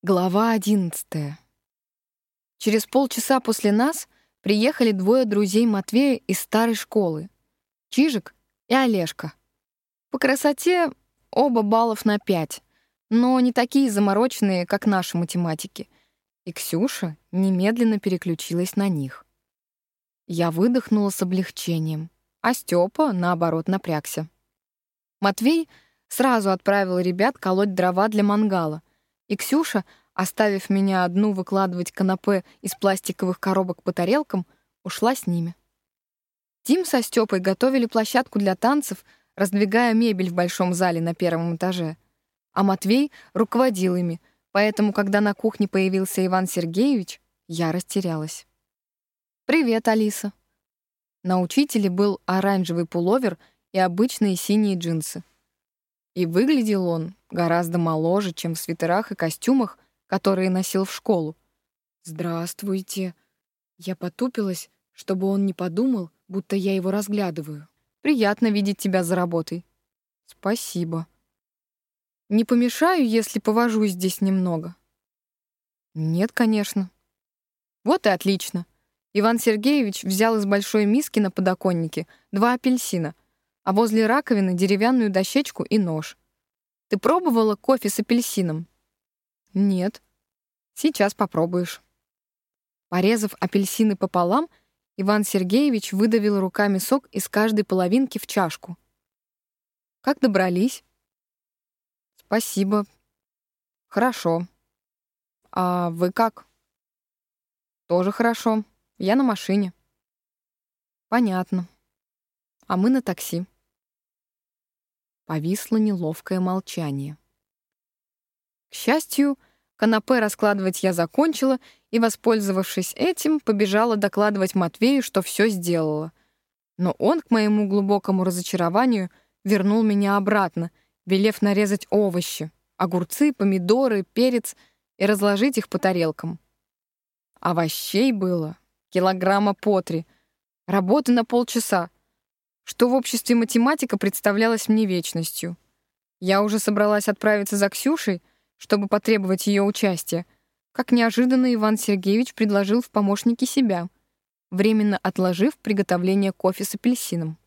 Глава одиннадцатая. Через полчаса после нас приехали двое друзей Матвея из старой школы. Чижик и Олежка. По красоте оба баллов на пять, но не такие замороченные, как наши математики. И Ксюша немедленно переключилась на них. Я выдохнула с облегчением, а Степа, наоборот, напрягся. Матвей сразу отправил ребят колоть дрова для мангала, и Ксюша, оставив меня одну выкладывать канапе из пластиковых коробок по тарелкам, ушла с ними. Тим со Стёпой готовили площадку для танцев, раздвигая мебель в большом зале на первом этаже. А Матвей руководил ими, поэтому, когда на кухне появился Иван Сергеевич, я растерялась. «Привет, Алиса». На учителе был оранжевый пуловер и обычные синие джинсы. И выглядел он гораздо моложе, чем в свитерах и костюмах, которые носил в школу. «Здравствуйте». Я потупилась, чтобы он не подумал, будто я его разглядываю. «Приятно видеть тебя за работой». «Спасибо». «Не помешаю, если повожусь здесь немного?» «Нет, конечно». «Вот и отлично». Иван Сергеевич взял из большой миски на подоконнике два апельсина — а возле раковины деревянную дощечку и нож. Ты пробовала кофе с апельсином? Нет. Сейчас попробуешь. Порезав апельсины пополам, Иван Сергеевич выдавил руками сок из каждой половинки в чашку. Как добрались? Спасибо. Хорошо. А вы как? Тоже хорошо. Я на машине. Понятно. А мы на такси. Повисло неловкое молчание. К счастью, канапе раскладывать я закончила и, воспользовавшись этим, побежала докладывать Матвею, что все сделала. Но он, к моему глубокому разочарованию, вернул меня обратно, велев нарезать овощи, огурцы, помидоры, перец и разложить их по тарелкам. Овощей было килограмма по три, работы на полчаса — что в обществе математика представлялась мне вечностью. Я уже собралась отправиться за Ксюшей, чтобы потребовать ее участия, как неожиданно Иван Сергеевич предложил в помощники себя, временно отложив приготовление кофе с апельсином.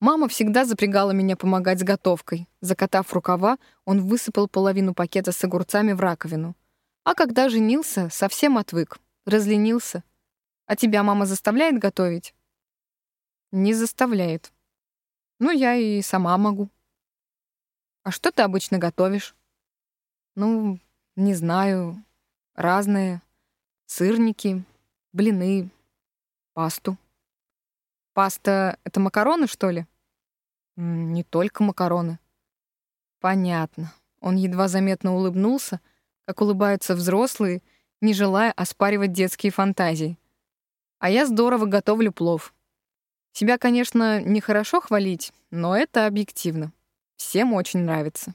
Мама всегда запрягала меня помогать с готовкой. Закатав рукава, он высыпал половину пакета с огурцами в раковину. А когда женился, совсем отвык, разленился. А тебя мама заставляет готовить? Не заставляет. Ну, я и сама могу. А что ты обычно готовишь? Ну, не знаю. Разные. Сырники, блины, пасту. Паста — это макароны, что ли? Не только макароны. Понятно. Он едва заметно улыбнулся, как улыбаются взрослые, не желая оспаривать детские фантазии. А я здорово готовлю плов. Себя, конечно, нехорошо хвалить, но это объективно. Всем очень нравится.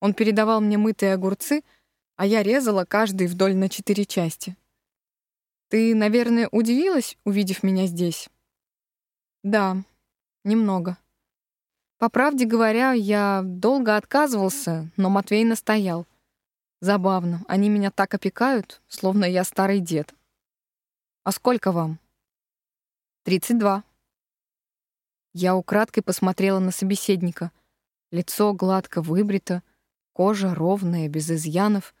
Он передавал мне мытые огурцы, а я резала каждый вдоль на четыре части. Ты, наверное, удивилась, увидев меня здесь? Да, немного. По правде говоря, я долго отказывался, но Матвей настоял. Забавно, они меня так опекают, словно я старый дед. А сколько вам? «Тридцать два». Я украдкой посмотрела на собеседника. Лицо гладко выбрито, кожа ровная, без изъянов,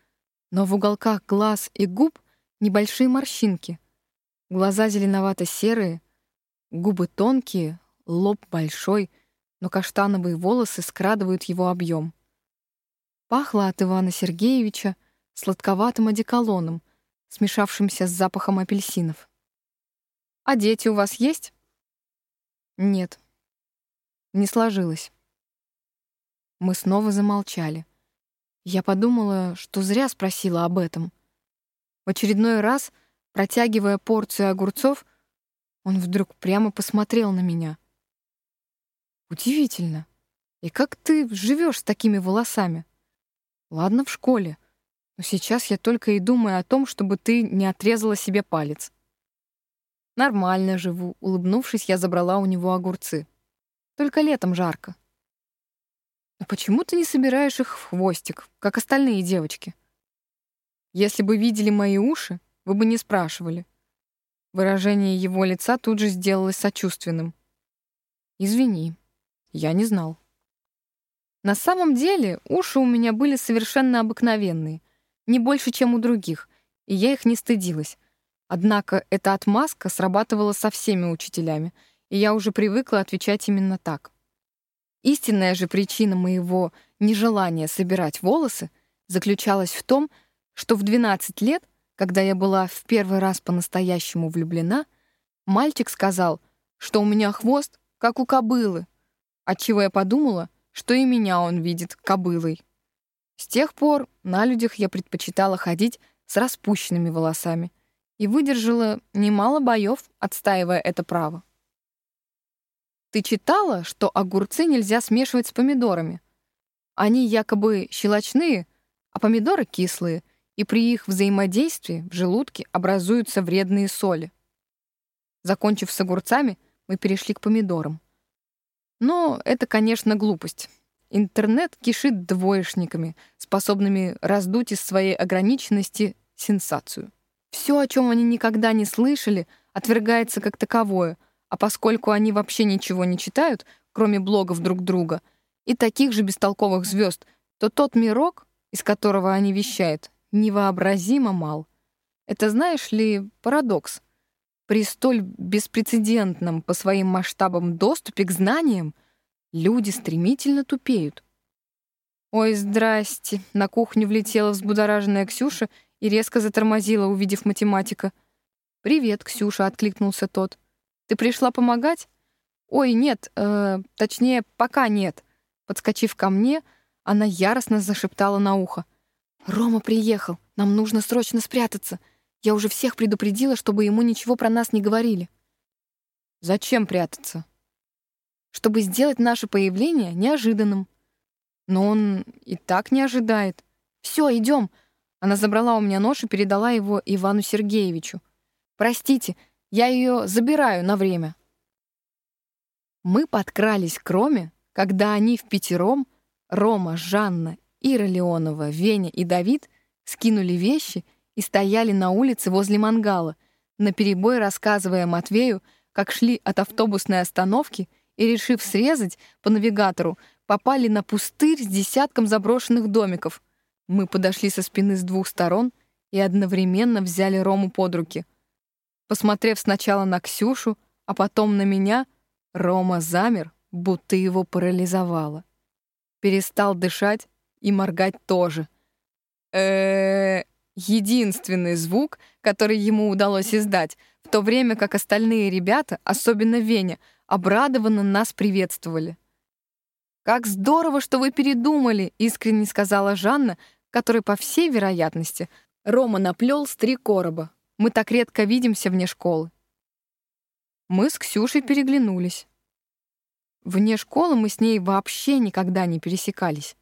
но в уголках глаз и губ небольшие морщинки. Глаза зеленовато-серые, губы тонкие, лоб большой, но каштановые волосы скрадывают его объем. Пахло от Ивана Сергеевича сладковатым одеколоном, смешавшимся с запахом апельсинов. А дети у вас есть? Нет. Не сложилось. Мы снова замолчали. Я подумала, что зря спросила об этом. В очередной раз, протягивая порцию огурцов, он вдруг прямо посмотрел на меня. Удивительно. И как ты живешь с такими волосами? Ладно, в школе. Но сейчас я только и думаю о том, чтобы ты не отрезала себе палец. Нормально живу, улыбнувшись, я забрала у него огурцы. Только летом жарко. «А почему ты не собираешь их в хвостик, как остальные девочки?» «Если бы видели мои уши, вы бы не спрашивали». Выражение его лица тут же сделалось сочувственным. «Извини, я не знал». На самом деле уши у меня были совершенно обыкновенные, не больше, чем у других, и я их не стыдилась. Однако эта отмазка срабатывала со всеми учителями, и я уже привыкла отвечать именно так. Истинная же причина моего нежелания собирать волосы заключалась в том, что в 12 лет, когда я была в первый раз по-настоящему влюблена, мальчик сказал, что у меня хвост, как у кобылы, отчего я подумала, что и меня он видит кобылой. С тех пор на людях я предпочитала ходить с распущенными волосами и выдержала немало боев, отстаивая это право. Ты читала, что огурцы нельзя смешивать с помидорами? Они якобы щелочные, а помидоры кислые, и при их взаимодействии в желудке образуются вредные соли. Закончив с огурцами, мы перешли к помидорам. Но это, конечно, глупость. Интернет кишит двоечниками, способными раздуть из своей ограниченности сенсацию. Все, о чем они никогда не слышали, отвергается как таковое, а поскольку они вообще ничего не читают, кроме блогов друг друга, и таких же бестолковых звезд, то тот мирок, из которого они вещают, невообразимо мал. Это, знаешь ли, парадокс. При столь беспрецедентном по своим масштабам доступе к знаниям люди стремительно тупеют. «Ой, здрасте!» — на кухню влетела взбудораженная Ксюша и резко затормозила, увидев математика. «Привет, Ксюша!» — откликнулся тот. Ты пришла помогать? Ой, нет, э, точнее, пока нет. Подскочив ко мне, она яростно зашептала на ухо. «Рома приехал. Нам нужно срочно спрятаться. Я уже всех предупредила, чтобы ему ничего про нас не говорили». «Зачем прятаться?» «Чтобы сделать наше появление неожиданным». «Но он и так не ожидает». «Все, идем». Она забрала у меня нож и передала его Ивану Сергеевичу. «Простите, я ее забираю на время». Мы подкрались к Роме, когда они в пятером, Рома, Жанна, Ира Леонова, Веня и Давид, скинули вещи и стояли на улице возле мангала, наперебой рассказывая Матвею, как шли от автобусной остановки и, решив срезать по навигатору, попали на пустырь с десятком заброшенных домиков. Мы подошли со спины с двух сторон и одновременно взяли Рому под руки — Посмотрев сначала на Ксюшу, а потом на меня, Рома замер, будто его парализовало. Перестал дышать и моргать тоже. э Единственный звук, который ему удалось издать, в то время как остальные ребята, особенно Веня, обрадованно нас приветствовали. «Как здорово, что вы передумали!» — искренне сказала Жанна, которой, по всей вероятности, Рома наплел с три короба. Мы так редко видимся вне школы. Мы с Ксюшей переглянулись. Вне школы мы с ней вообще никогда не пересекались.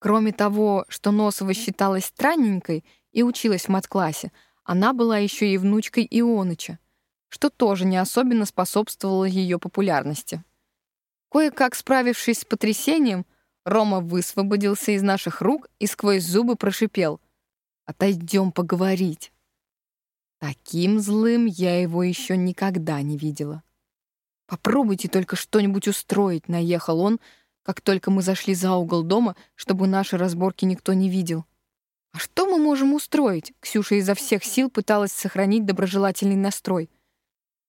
Кроме того, что Носова считалась странненькой и училась в мат-классе, она была еще и внучкой Ионыча, что тоже не особенно способствовало ее популярности. Кое-как справившись с потрясением, Рома высвободился из наших рук и сквозь зубы прошипел «Отойдем поговорить». Таким злым я его еще никогда не видела. «Попробуйте только что-нибудь устроить», — наехал он, как только мы зашли за угол дома, чтобы наши разборки никто не видел. «А что мы можем устроить?» Ксюша изо всех сил пыталась сохранить доброжелательный настрой.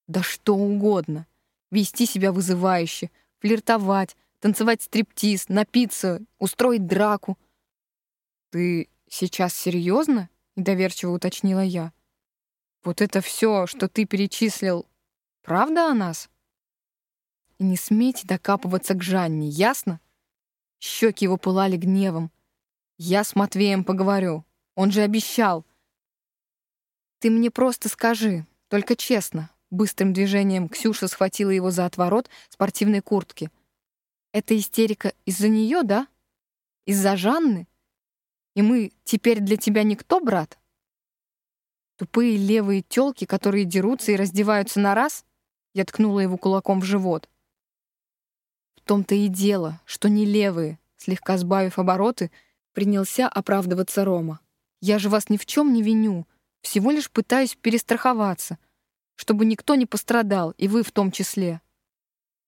«Да что угодно. Вести себя вызывающе, флиртовать, танцевать стриптиз, напиться, устроить драку». «Ты сейчас серьезно?» — недоверчиво уточнила я. Вот это все, что ты перечислил, правда о нас? И не смейте докапываться к Жанне, ясно? Щеки его пылали гневом. Я с Матвеем поговорю. Он же обещал. Ты мне просто скажи, только честно. Быстрым движением Ксюша схватила его за отворот спортивной куртки. Это истерика из-за нее, да? Из-за Жанны? И мы теперь для тебя никто, брат? Тупые левые тёлки, которые дерутся и раздеваются на раз? Я ткнула его кулаком в живот. В том-то и дело, что не левые, слегка сбавив обороты, принялся оправдываться Рома. «Я же вас ни в чем не виню, всего лишь пытаюсь перестраховаться, чтобы никто не пострадал, и вы в том числе».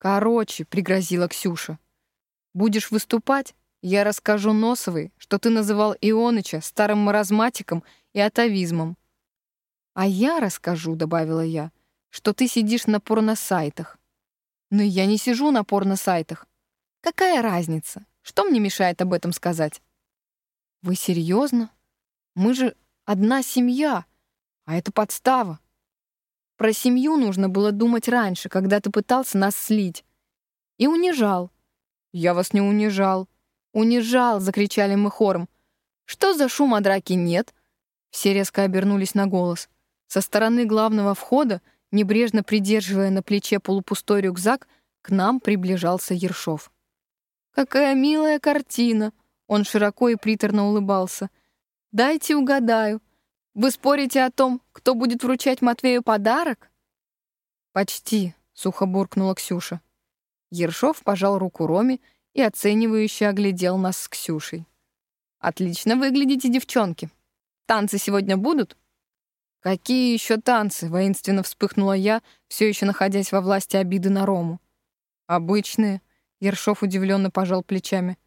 «Короче», — пригрозила Ксюша, — «будешь выступать, я расскажу Носовой, что ты называл Ионыча старым маразматиком и атовизмом». «А я расскажу», — добавила я, — «что ты сидишь на порносайтах». «Но я не сижу на порносайтах. Какая разница? Что мне мешает об этом сказать?» «Вы серьезно? Мы же одна семья, а это подстава. Про семью нужно было думать раньше, когда ты пытался нас слить. И унижал. Я вас не унижал. Унижал, закричали мы хором. Что за шум, а драки нет? Все резко обернулись на голос. Со стороны главного входа, небрежно придерживая на плече полупустой рюкзак, к нам приближался Ершов. «Какая милая картина!» Он широко и приторно улыбался. «Дайте угадаю. Вы спорите о том, кто будет вручать Матвею подарок?» «Почти», — сухо буркнула Ксюша. Ершов пожал руку Роме и оценивающе оглядел нас с Ксюшей. «Отлично выглядите, девчонки. Танцы сегодня будут?» «Какие еще танцы?» — воинственно вспыхнула я, все еще находясь во власти обиды на Рому. «Обычные», — Ершов удивленно пожал плечами.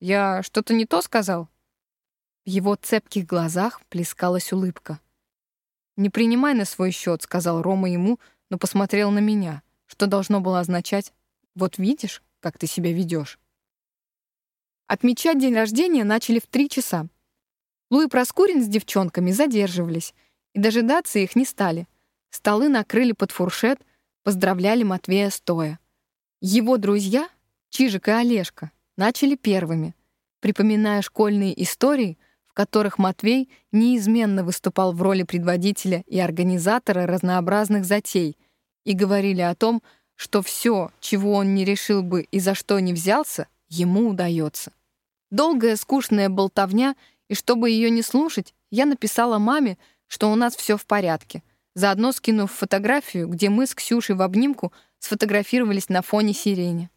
«Я что-то не то сказал?» В его цепких глазах плескалась улыбка. «Не принимай на свой счет», — сказал Рома ему, но посмотрел на меня, что должно было означать «Вот видишь, как ты себя ведешь». Отмечать день рождения начали в три часа. Луи Проскурин с девчонками задерживались, и дожидаться их не стали. Столы накрыли под фуршет, поздравляли Матвея стоя. Его друзья, Чижик и Олежка, начали первыми, припоминая школьные истории, в которых Матвей неизменно выступал в роли предводителя и организатора разнообразных затей и говорили о том, что все, чего он не решил бы и за что не взялся, ему удается. Долгая скучная болтовня, и чтобы ее не слушать, я написала маме, что у нас все в порядке, заодно скинув фотографию, где мы с Ксюшей в обнимку сфотографировались на фоне сирени.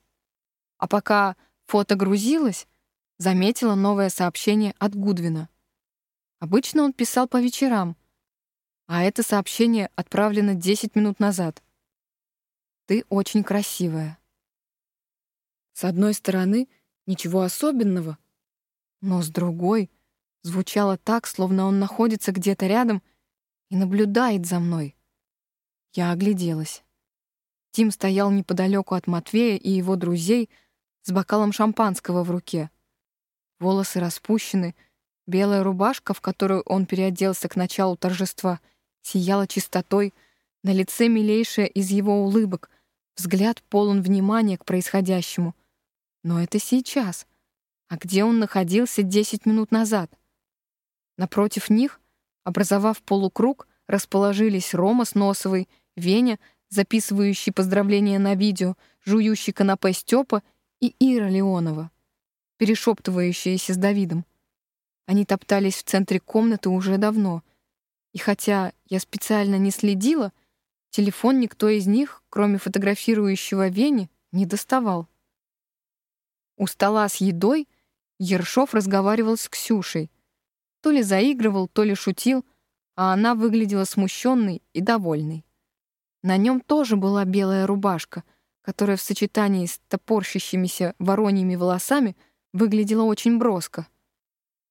А пока Фото грузилось, заметила новое сообщение от Гудвина. Обычно он писал по вечерам, а это сообщение отправлено 10 минут назад. «Ты очень красивая». С одной стороны, ничего особенного, но с другой звучало так, словно он находится где-то рядом и наблюдает за мной. Я огляделась. Тим стоял неподалеку от Матвея и его друзей — с бокалом шампанского в руке. Волосы распущены, белая рубашка, в которую он переоделся к началу торжества, сияла чистотой, на лице милейшая из его улыбок, взгляд полон внимания к происходящему. Но это сейчас. А где он находился десять минут назад? Напротив них, образовав полукруг, расположились Рома с Носовой, Веня, записывающий поздравления на видео, жующий канапе Степа и Ира Леонова, перешептывающаяся с Давидом. Они топтались в центре комнаты уже давно, и хотя я специально не следила, телефон никто из них, кроме фотографирующего Вени, не доставал. У стола с едой Ершов разговаривал с Ксюшей. То ли заигрывал, то ли шутил, а она выглядела смущенной и довольной. На нем тоже была белая рубашка, которая в сочетании с топорщащимися вороньими волосами выглядела очень броско.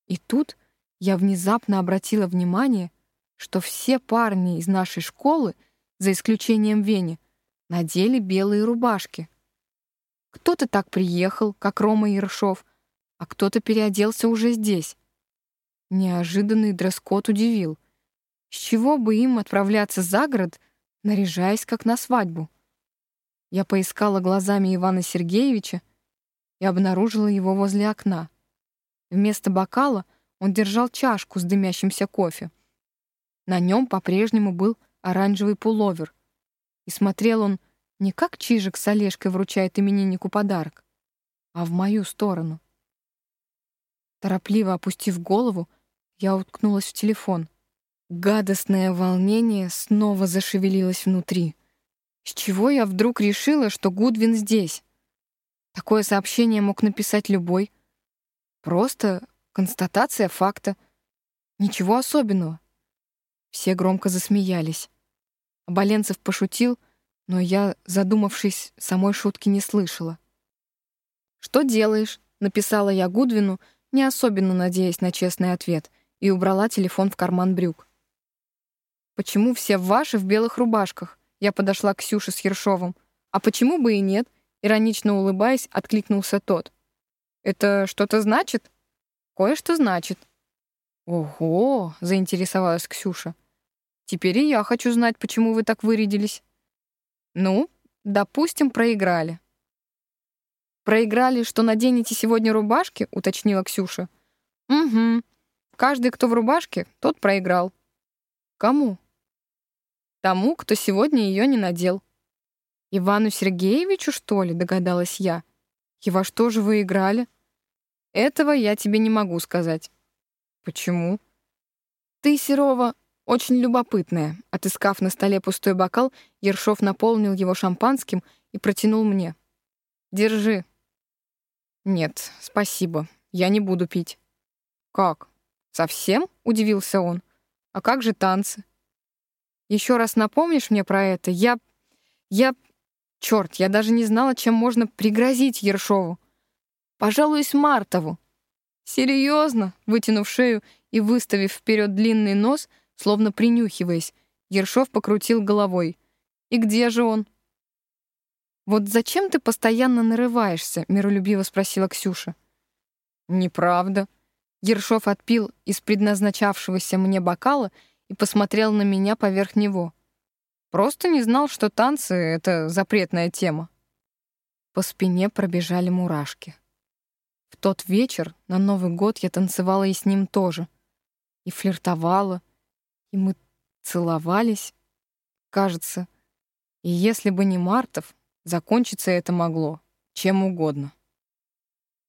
И тут я внезапно обратила внимание, что все парни из нашей школы, за исключением Вени, надели белые рубашки. Кто-то так приехал, как Рома Ершов, а кто-то переоделся уже здесь. Неожиданный дресс-код удивил. С чего бы им отправляться за город, наряжаясь как на свадьбу? Я поискала глазами Ивана Сергеевича и обнаружила его возле окна. Вместо бокала он держал чашку с дымящимся кофе. На нем по-прежнему был оранжевый пуловер. И смотрел он не как Чижик с Олежкой вручает имениннику подарок, а в мою сторону. Торопливо опустив голову, я уткнулась в телефон. Гадостное волнение снова зашевелилось внутри. С чего я вдруг решила, что Гудвин здесь? Такое сообщение мог написать любой, Просто констатация факта. Ничего особенного. Все громко засмеялись. Оболенцев пошутил, но я, задумавшись, самой шутки не слышала. «Что делаешь?» — написала я Гудвину, не особенно надеясь на честный ответ, и убрала телефон в карман брюк. «Почему все ваши в белых рубашках?» Я подошла к Ксюше с Ершовым. «А почему бы и нет?» Иронично улыбаясь, откликнулся тот. «Это что-то значит?» «Кое-что значит». «Ого!» — заинтересовалась Ксюша. «Теперь и я хочу знать, почему вы так вырядились». «Ну, допустим, проиграли». «Проиграли, что наденете сегодня рубашки?» — уточнила Ксюша. «Угу. Каждый, кто в рубашке, тот проиграл». «Кому?» «Тому, кто сегодня ее не надел». «Ивану Сергеевичу, что ли?» — догадалась я. «И во что же вы играли?» «Этого я тебе не могу сказать». «Почему?» «Ты, Серова, очень любопытная». Отыскав на столе пустой бокал, Ершов наполнил его шампанским и протянул мне. «Держи». «Нет, спасибо. Я не буду пить». «Как? Совсем?» — удивился он. «А как же танцы?» «Еще раз напомнишь мне про это? Я... я Черт, я даже не знала, чем можно пригрозить Ершову. Пожалуюсь Мартову. Серьезно, вытянув шею и выставив вперед длинный нос, словно принюхиваясь, Ершов покрутил головой. И где же он? Вот зачем ты постоянно нарываешься? миролюбиво спросила Ксюша. Неправда. Ершов отпил из предназначавшегося мне бокала и посмотрел на меня поверх него. Просто не знал, что танцы — это запретная тема. По спине пробежали мурашки. В тот вечер, на Новый год, я танцевала и с ним тоже. И флиртовала, и мы целовались, кажется. И если бы не Мартов, закончиться это могло чем угодно.